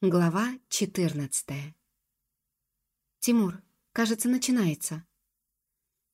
Глава 14 «Тимур, кажется, начинается».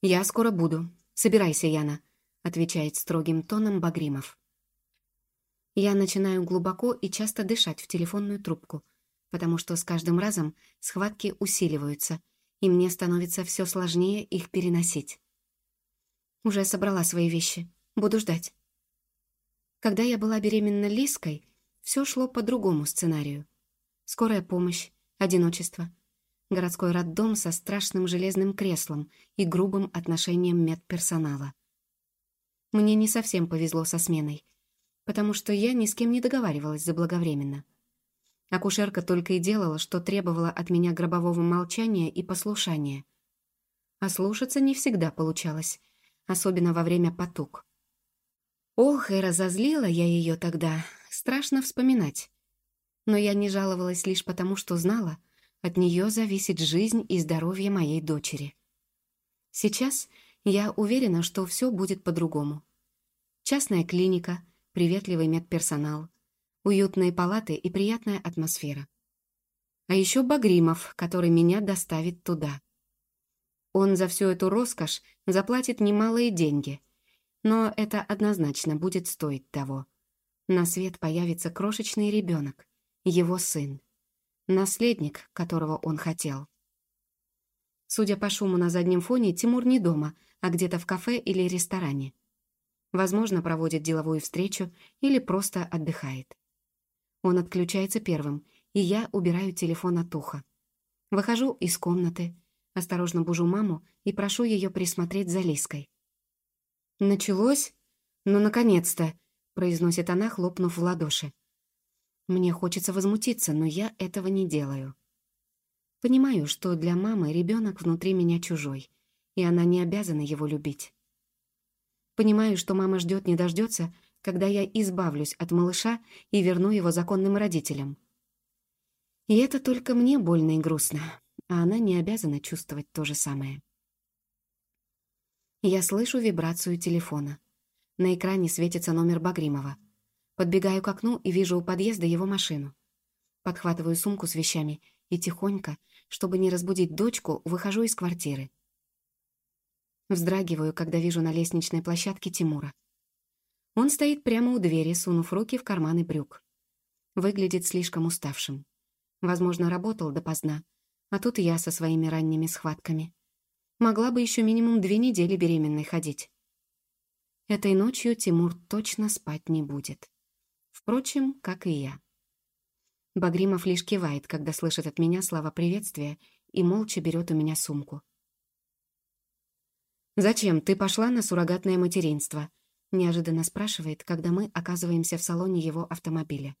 «Я скоро буду. Собирайся, Яна», — отвечает строгим тоном Багримов. Я начинаю глубоко и часто дышать в телефонную трубку, потому что с каждым разом схватки усиливаются, и мне становится все сложнее их переносить. Уже собрала свои вещи. Буду ждать. Когда я была беременна Лиской, все шло по другому сценарию. Скорая помощь, одиночество. Городской роддом со страшным железным креслом и грубым отношением медперсонала. Мне не совсем повезло со сменой, потому что я ни с кем не договаривалась заблаговременно. Акушерка только и делала, что требовала от меня гробового молчания и послушания. А слушаться не всегда получалось, особенно во время потуг. Ох, и разозлила я ее тогда, страшно вспоминать. Но я не жаловалась лишь потому, что знала, от нее зависит жизнь и здоровье моей дочери. Сейчас я уверена, что все будет по-другому. Частная клиника, приветливый медперсонал, уютные палаты и приятная атмосфера. А еще Багримов, который меня доставит туда. Он за всю эту роскошь заплатит немалые деньги, но это однозначно будет стоить того. На свет появится крошечный ребенок, его сын. Наследник, которого он хотел. Судя по шуму на заднем фоне, Тимур не дома, а где-то в кафе или ресторане. Возможно, проводит деловую встречу или просто отдыхает. Он отключается первым, и я убираю телефон от уха. Выхожу из комнаты, осторожно бужу маму и прошу ее присмотреть за Лиской. «Началось? Ну, наконец-то!» — произносит она, хлопнув в ладоши. Мне хочется возмутиться, но я этого не делаю. Понимаю, что для мамы ребенок внутри меня чужой, и она не обязана его любить. Понимаю, что мама ждет не дождется, когда я избавлюсь от малыша и верну его законным родителям. И это только мне больно и грустно, а она не обязана чувствовать то же самое. Я слышу вибрацию телефона. На экране светится номер Багримова. Подбегаю к окну и вижу у подъезда его машину. Подхватываю сумку с вещами и тихонько, чтобы не разбудить дочку, выхожу из квартиры. Вздрагиваю, когда вижу на лестничной площадке Тимура. Он стоит прямо у двери, сунув руки в карманы брюк. Выглядит слишком уставшим. Возможно, работал допоздна, а тут я со своими ранними схватками. Могла бы еще минимум две недели беременной ходить. Этой ночью Тимур точно спать не будет. Впрочем, как и я. Багримов лишь кивает, когда слышит от меня слова приветствия и молча берет у меня сумку. «Зачем ты пошла на суррогатное материнство?» неожиданно спрашивает, когда мы оказываемся в салоне его автомобиля.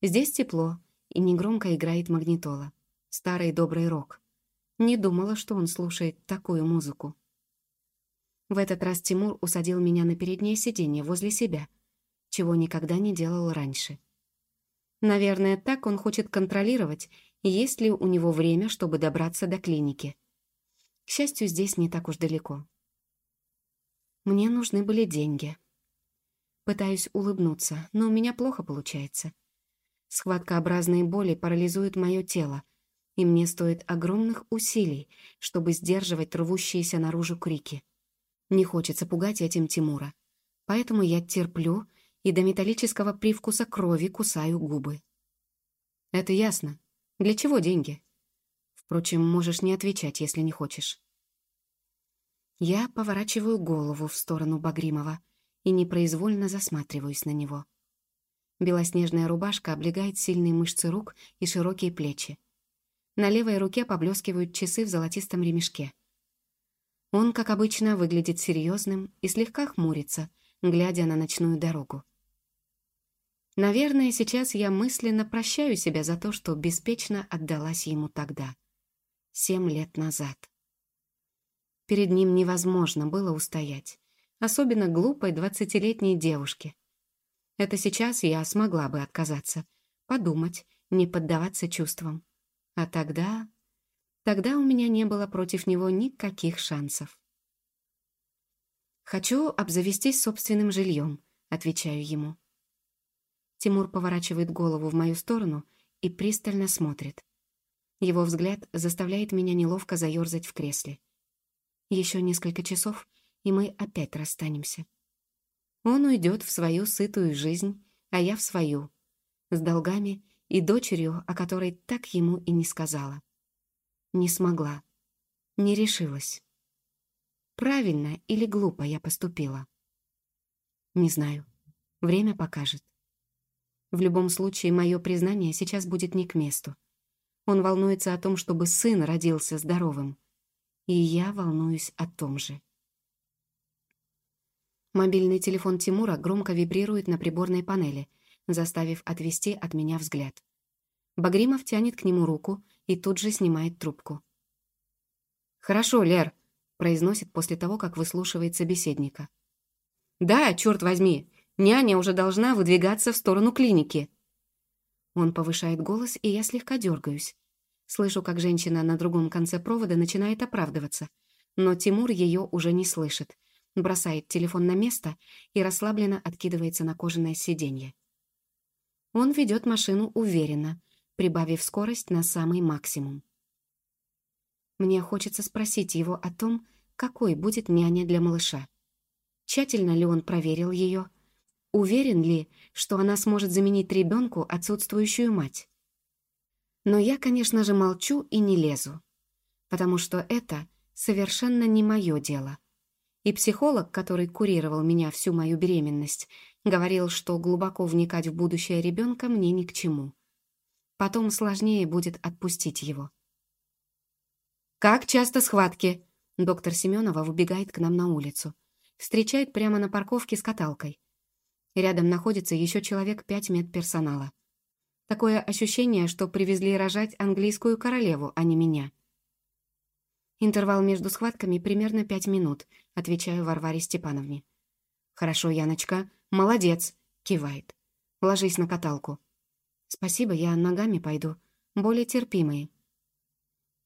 Здесь тепло, и негромко играет магнитола. Старый добрый рок. Не думала, что он слушает такую музыку. В этот раз Тимур усадил меня на переднее сиденье возле себя — чего никогда не делал раньше. Наверное, так он хочет контролировать, есть ли у него время, чтобы добраться до клиники. К счастью, здесь не так уж далеко. Мне нужны были деньги. Пытаюсь улыбнуться, но у меня плохо получается. Схваткообразные боли парализуют мое тело, и мне стоит огромных усилий, чтобы сдерживать рвущиеся наружу крики. Не хочется пугать этим Тимура. Поэтому я терплю и до металлического привкуса крови кусаю губы. Это ясно. Для чего деньги? Впрочем, можешь не отвечать, если не хочешь. Я поворачиваю голову в сторону Багримова и непроизвольно засматриваюсь на него. Белоснежная рубашка облегает сильные мышцы рук и широкие плечи. На левой руке поблескивают часы в золотистом ремешке. Он, как обычно, выглядит серьезным и слегка хмурится, глядя на ночную дорогу. Наверное, сейчас я мысленно прощаю себя за то, что беспечно отдалась ему тогда, семь лет назад. Перед ним невозможно было устоять, особенно глупой двадцатилетней девушке. Это сейчас я смогла бы отказаться, подумать, не поддаваться чувствам. А тогда... Тогда у меня не было против него никаких шансов. «Хочу обзавестись собственным жильем», — отвечаю ему. Тимур поворачивает голову в мою сторону и пристально смотрит. Его взгляд заставляет меня неловко заерзать в кресле. Еще несколько часов, и мы опять расстанемся. Он уйдет в свою сытую жизнь, а я в свою, с долгами и дочерью, о которой так ему и не сказала. Не смогла, не решилась. Правильно или глупо я поступила? Не знаю. Время покажет. В любом случае, мое признание сейчас будет не к месту. Он волнуется о том, чтобы сын родился здоровым. И я волнуюсь о том же. Мобильный телефон Тимура громко вибрирует на приборной панели, заставив отвести от меня взгляд. Багримов тянет к нему руку и тут же снимает трубку. «Хорошо, Лер», — произносит после того, как выслушивает собеседника. «Да, черт возьми, няня уже должна выдвигаться в сторону клиники». Он повышает голос, и я слегка дергаюсь. Слышу, как женщина на другом конце провода начинает оправдываться, но Тимур ее уже не слышит, бросает телефон на место и расслабленно откидывается на кожаное сиденье. Он ведет машину уверенно, прибавив скорость на самый максимум. Мне хочется спросить его о том, какой будет няня для малыша. Тщательно ли он проверил ее? Уверен ли, что она сможет заменить ребенку отсутствующую мать? Но я, конечно же, молчу и не лезу, потому что это совершенно не мое дело. И психолог, который курировал меня всю мою беременность, говорил, что глубоко вникать в будущее ребенка мне ни к чему. Потом сложнее будет отпустить его. «Как часто схватки?» Доктор Семенова выбегает к нам на улицу. Встречает прямо на парковке с каталкой. Рядом находится еще человек пять медперсонала. Такое ощущение, что привезли рожать английскую королеву, а не меня. Интервал между схватками примерно пять минут, отвечаю Варваре Степановне. «Хорошо, Яночка, молодец», — кивает. «Ложись на каталку». «Спасибо, я ногами пойду. Более терпимые».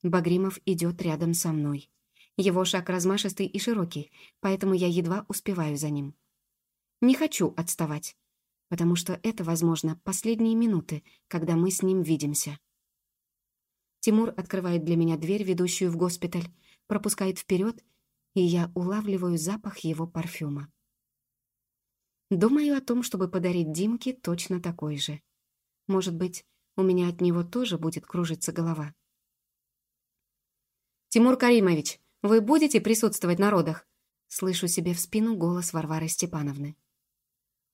Багримов идет рядом со мной. Его шаг размашистый и широкий, поэтому я едва успеваю за ним. Не хочу отставать потому что это, возможно, последние минуты, когда мы с ним видимся. Тимур открывает для меня дверь, ведущую в госпиталь, пропускает вперед, и я улавливаю запах его парфюма. Думаю о том, чтобы подарить Димке точно такой же. Может быть, у меня от него тоже будет кружиться голова. «Тимур Каримович, вы будете присутствовать на родах?» Слышу себе в спину голос Варвары Степановны.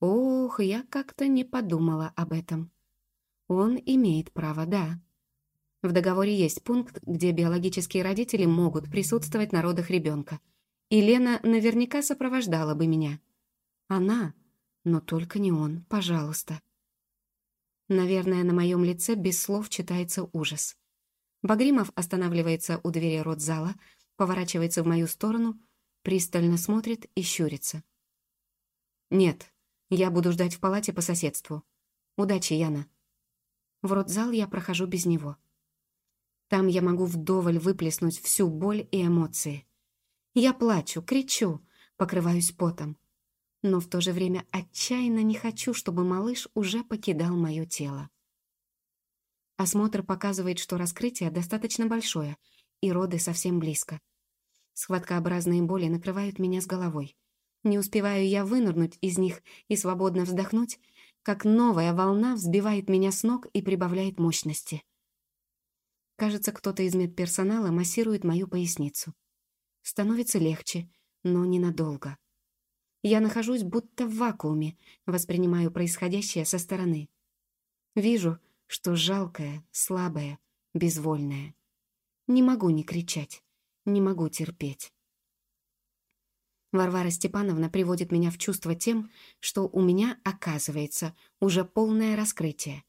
Ох, я как-то не подумала об этом. Он имеет право, да. В договоре есть пункт, где биологические родители могут присутствовать на родах ребенка. И Лена наверняка сопровождала бы меня. Она, но только не он, пожалуйста. Наверное, на моем лице без слов читается ужас. Багримов останавливается у двери родзала, поворачивается в мою сторону, пристально смотрит и щурится. «Нет, я буду ждать в палате по соседству. Удачи, Яна. В родзал я прохожу без него. Там я могу вдоволь выплеснуть всю боль и эмоции. Я плачу, кричу, покрываюсь потом. Но в то же время отчаянно не хочу, чтобы малыш уже покидал мое тело. Осмотр показывает, что раскрытие достаточно большое, и роды совсем близко. Схваткообразные боли накрывают меня с головой. Не успеваю я вынырнуть из них и свободно вздохнуть, как новая волна взбивает меня с ног и прибавляет мощности. Кажется, кто-то из медперсонала массирует мою поясницу. Становится легче, но ненадолго. Я нахожусь будто в вакууме, воспринимаю происходящее со стороны. Вижу, что жалкое, слабое, безвольное. Не могу не кричать, не могу терпеть. Варвара Степановна приводит меня в чувство тем, что у меня, оказывается, уже полное раскрытие.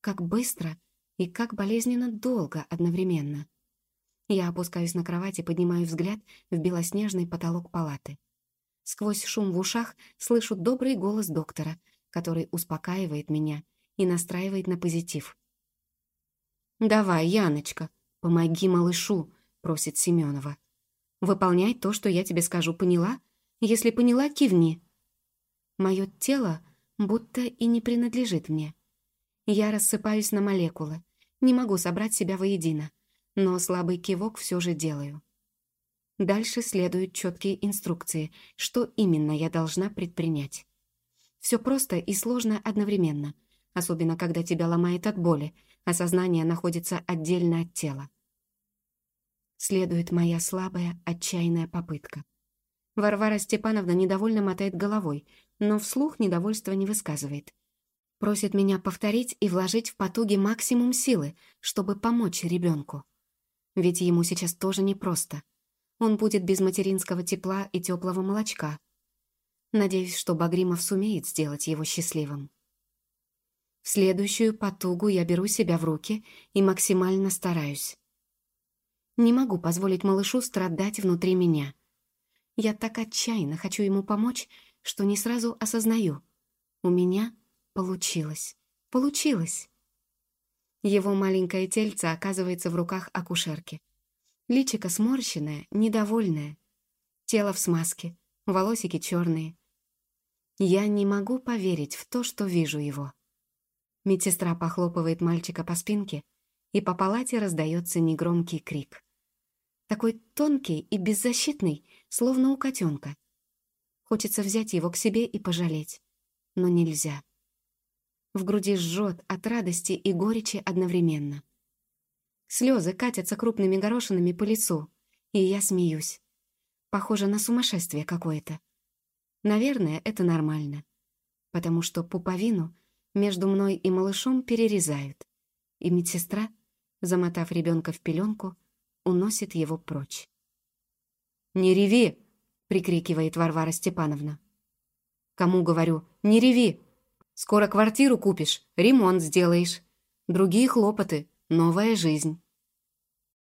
Как быстро и как болезненно долго одновременно. Я опускаюсь на кровать и поднимаю взгляд в белоснежный потолок палаты. Сквозь шум в ушах слышу добрый голос доктора, который успокаивает меня и настраивает на позитив. «Давай, Яночка, помоги малышу», — просит Семенова. Выполняй то, что я тебе скажу, поняла? Если поняла, кивни. Мое тело будто и не принадлежит мне. Я рассыпаюсь на молекулы. Не могу собрать себя воедино, но слабый кивок все же делаю. Дальше следуют четкие инструкции, что именно я должна предпринять. Все просто и сложно одновременно, особенно когда тебя ломает от боли, а сознание находится отдельно от тела. Следует моя слабая, отчаянная попытка. Варвара Степановна недовольно мотает головой, но вслух недовольства не высказывает. Просит меня повторить и вложить в потуги максимум силы, чтобы помочь ребенку. Ведь ему сейчас тоже непросто. Он будет без материнского тепла и теплого молочка. Надеюсь, что Багримов сумеет сделать его счастливым. В следующую потугу я беру себя в руки и максимально стараюсь. Не могу позволить малышу страдать внутри меня. Я так отчаянно хочу ему помочь, что не сразу осознаю. У меня получилось. Получилось. Его маленькое тельце оказывается в руках акушерки. Личико сморщенное, недовольное. Тело в смазке, волосики черные. Я не могу поверить в то, что вижу его. Медсестра похлопывает мальчика по спинке, и по палате раздается негромкий крик. Такой тонкий и беззащитный, словно у котенка. Хочется взять его к себе и пожалеть, но нельзя. В груди жжет от радости и горечи одновременно. Слезы катятся крупными горошинами по лицу, и я смеюсь. Похоже на сумасшествие какое-то. Наверное, это нормально, потому что пуповину между мной и малышом перерезают, и медсестра, замотав ребенка в пеленку, уносит его прочь. «Не реви!» — прикрикивает Варвара Степановна. «Кому говорю? Не реви! Скоро квартиру купишь, ремонт сделаешь. Другие хлопоты, новая жизнь».